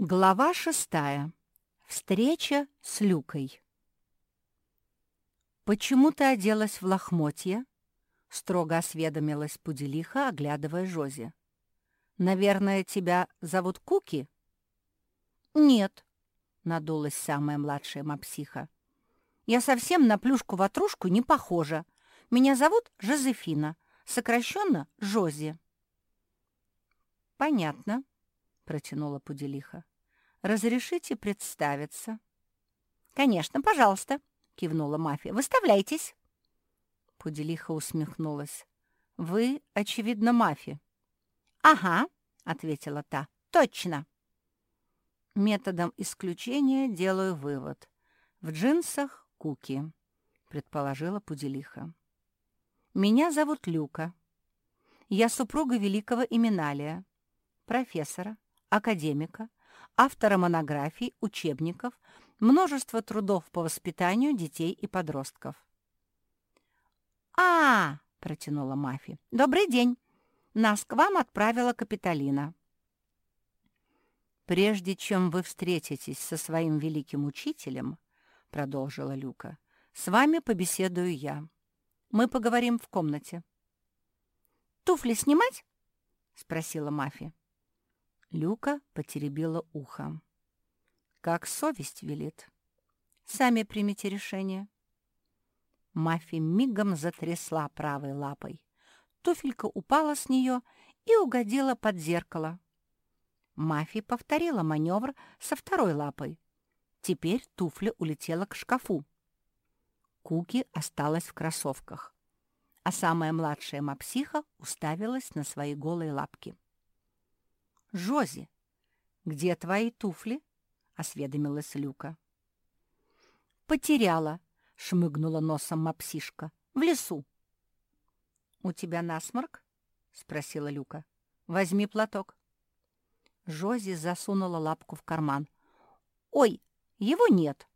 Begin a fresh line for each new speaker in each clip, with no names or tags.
Глава шестая. Встреча с Люкой. «Почему ты оделась в лохмотье?» — строго осведомилась Пуделиха, оглядывая Жози. «Наверное, тебя зовут Куки?»
«Нет», —
надулась самая младшая мапсиха. «Я совсем на плюшку-ватрушку не похожа. Меня зовут Жозефина, сокращенно Жози». «Понятно», протянула Пуделиха. «Разрешите представиться?»
«Конечно, пожалуйста», — кивнула мафия. «Выставляйтесь».
Пуделиха усмехнулась. «Вы, очевидно, мафия».
«Ага», — ответила та. «Точно».
Методом исключения делаю вывод. В джинсах куки, предположила Пуделиха. Меня зовут Люка. Я супруга великого Именалия, профессора, академика, автора монографий, учебников, множество трудов по воспитанию детей и подростков.
а, протянула Мафи. «Добрый день! Нас к вам отправила Капитолина».
«Прежде чем вы встретитесь со своим великим учителем, — продолжила Люка, — с вами побеседую я. Мы поговорим в комнате».
«Туфли снимать?» — спросила Мафи.
Люка потеребила ухо. «Как совесть велит. Сами примите решение». Мафи мигом затрясла правой лапой. Туфелька упала с нее и угодила под зеркало. Мафи повторила маневр со второй лапой. Теперь туфля улетела к шкафу. Куки осталась в кроссовках, а самая младшая мапсиха уставилась на свои голые лапки. «Жози, где твои туфли?» — осведомилась Люка.
«Потеряла», — шмыгнула носом мапсишка. «В лесу».
«У тебя насморк?» — спросила Люка. «Возьми платок». Жози засунула лапку в карман.
«Ой, его нет».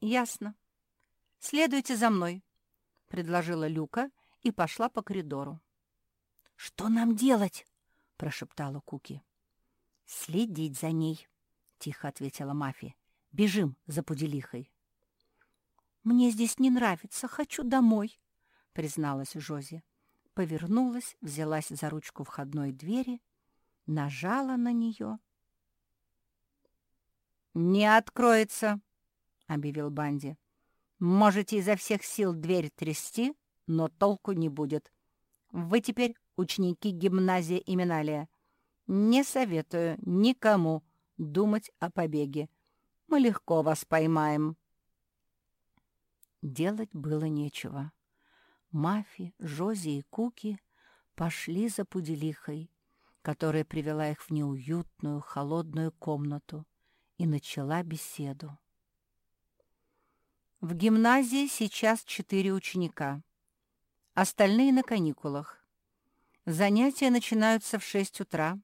«Ясно. Следуйте за мной», — предложила Люка и пошла по коридору.
«Что нам делать?»
Прошептала Куки.
«Следить за ней», — тихо ответила Мафи.
«Бежим за пуделихой».
«Мне здесь не нравится, хочу домой», — призналась
Жози. Повернулась, взялась за ручку входной двери, нажала на нее. «Не откроется», — объявил Банди. «Можете изо всех сил дверь трясти, но толку не будет. Вы теперь ученики гимназии Именалия. Не советую никому думать о побеге. Мы легко вас поймаем. Делать было нечего. Мафи, Жози и Куки пошли за Пуделихой, которая привела их в неуютную, холодную комнату и начала беседу. В гимназии сейчас четыре ученика. Остальные на каникулах. Занятия начинаются в 6 утра,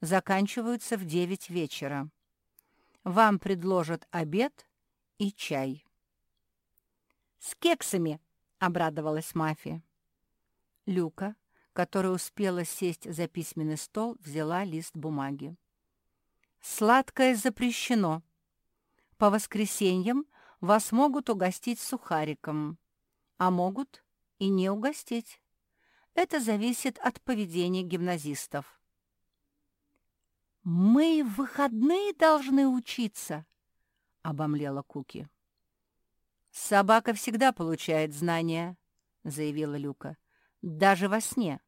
заканчиваются в 9 вечера. Вам предложат обед и чай.
«С кексами!» — обрадовалась Мафия.
Люка, которая успела сесть за письменный стол, взяла лист бумаги. «Сладкое запрещено. По воскресеньям вас могут угостить сухариком, а могут и не угостить. Это зависит от поведения гимназистов.
«Мы в выходные должны учиться», — обомлела Куки.
«Собака всегда получает знания», — заявила Люка. «Даже во сне.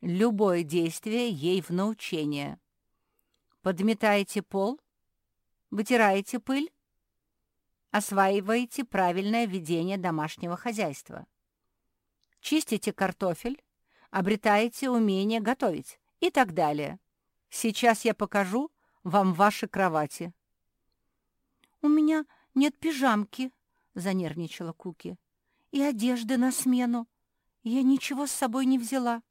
Любое действие ей в научение. Подметаете пол, вытираете пыль, осваиваете правильное ведение домашнего хозяйства. Чистите картофель, обретаете умение готовить и так далее. Сейчас я покажу вам ваши кровати».
«У меня нет пижамки», — занервничала Куки, — «и одежды на смену. Я ничего с собой не взяла».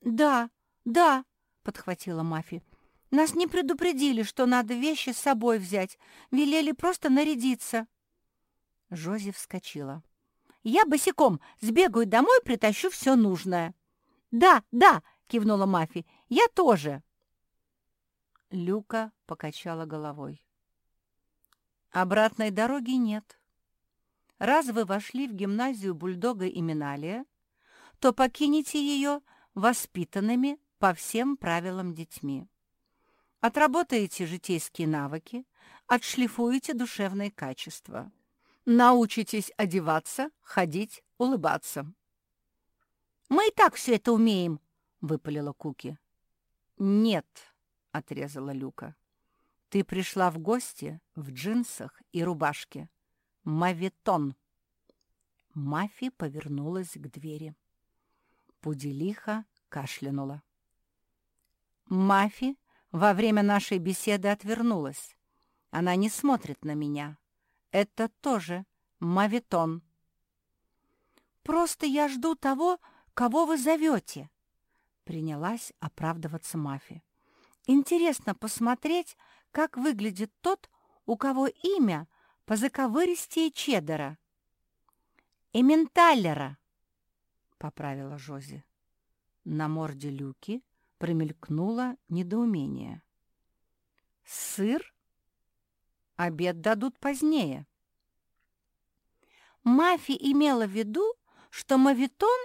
«Да, да», — подхватила Мафи. «Нас не предупредили, что надо вещи с собой взять. Велели просто нарядиться».
Жози вскочила.
Я босиком сбегаю домой, притащу все нужное». «Да, да!» — кивнула Мафи. «Я тоже».
Люка покачала головой. Обратной дороги нет. Раз вы вошли в гимназию бульдога и то покинете ее воспитанными по всем правилам детьми. Отработаете житейские навыки, отшлифуете душевные качества. Научитесь одеваться, ходить, улыбаться.
«Мы и так все это умеем», — выпалила Куки.
«Нет», — отрезала Люка. «Ты пришла в гости в джинсах и рубашке. Мавитон». Мафи повернулась к двери. Пуделиха кашлянула. Мафи во время нашей беседы отвернулась. Она не смотрит на меня. Это тоже мавитон.
«Просто я жду того, кого вы зовете», — принялась оправдываться Мафи. «Интересно посмотреть, как выглядит тот, у кого имя по заковыристее Чеддера». «Эменталлера», — поправила Жози.
На морде Люки промелькнуло недоумение. «Сыр? Обед дадут позднее».
Мафи имела в виду, что мавитон,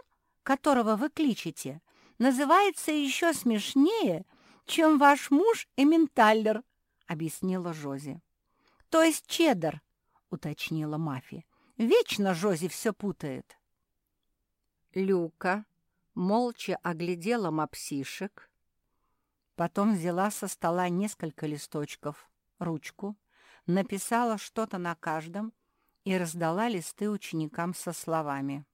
которого вы кличете, называется еще смешнее, чем ваш муж Эменталлер, объяснила Жози. То есть чеддер, уточнила Мафи. Вечно Жози все путает.
Люка молча оглядела мопсишек, потом взяла со стола несколько листочков, ручку, написала что-то на каждом и раздала листы ученикам со словами.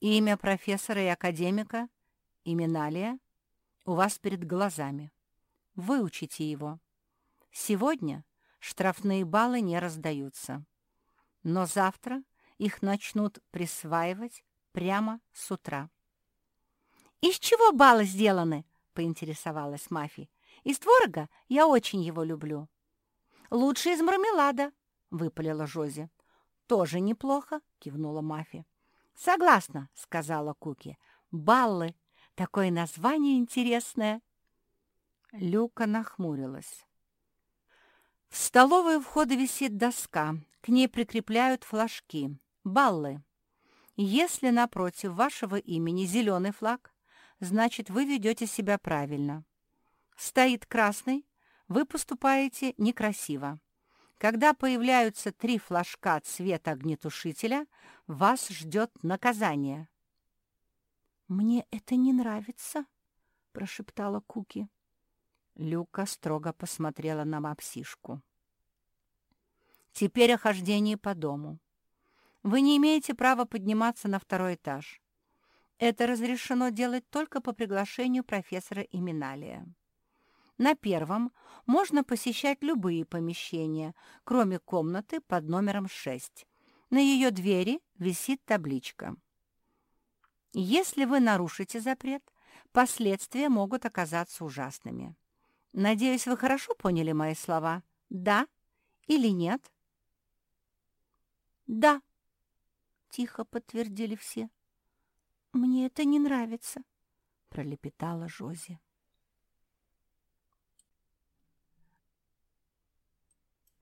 «Имя профессора и академика, Именалия, у вас перед глазами. Выучите его. Сегодня штрафные баллы не раздаются, но завтра их начнут присваивать прямо с утра.
«Из чего баллы сделаны?» — поинтересовалась Мафи. «Из творога? Я очень его люблю». «Лучше из мармелада», — выпалила Жози.
«Тоже неплохо», — кивнула Мафи.
«Согласна», — сказала Куки. «Баллы. Такое название интересное».
Люка нахмурилась. В столовой у входа висит доска. К ней прикрепляют флажки. Баллы. Если напротив вашего имени зеленый флаг, значит, вы ведете себя правильно. Стоит красный, вы поступаете некрасиво. Когда появляются три флажка цвета огнетушителя, вас ждет наказание.
«Мне это не нравится», — прошептала Куки.
Люка строго посмотрела на мапсишку. «Теперь о хождении по дому. Вы не имеете права подниматься на второй этаж. Это разрешено делать только по приглашению профессора Иминалия. На первом можно посещать любые помещения, кроме комнаты под номером 6. На ее двери висит табличка. Если вы нарушите запрет, последствия могут оказаться ужасными. Надеюсь, вы хорошо поняли мои слова? Да или нет?
Да, — тихо подтвердили все. «Мне это не нравится», — пролепетала Жози.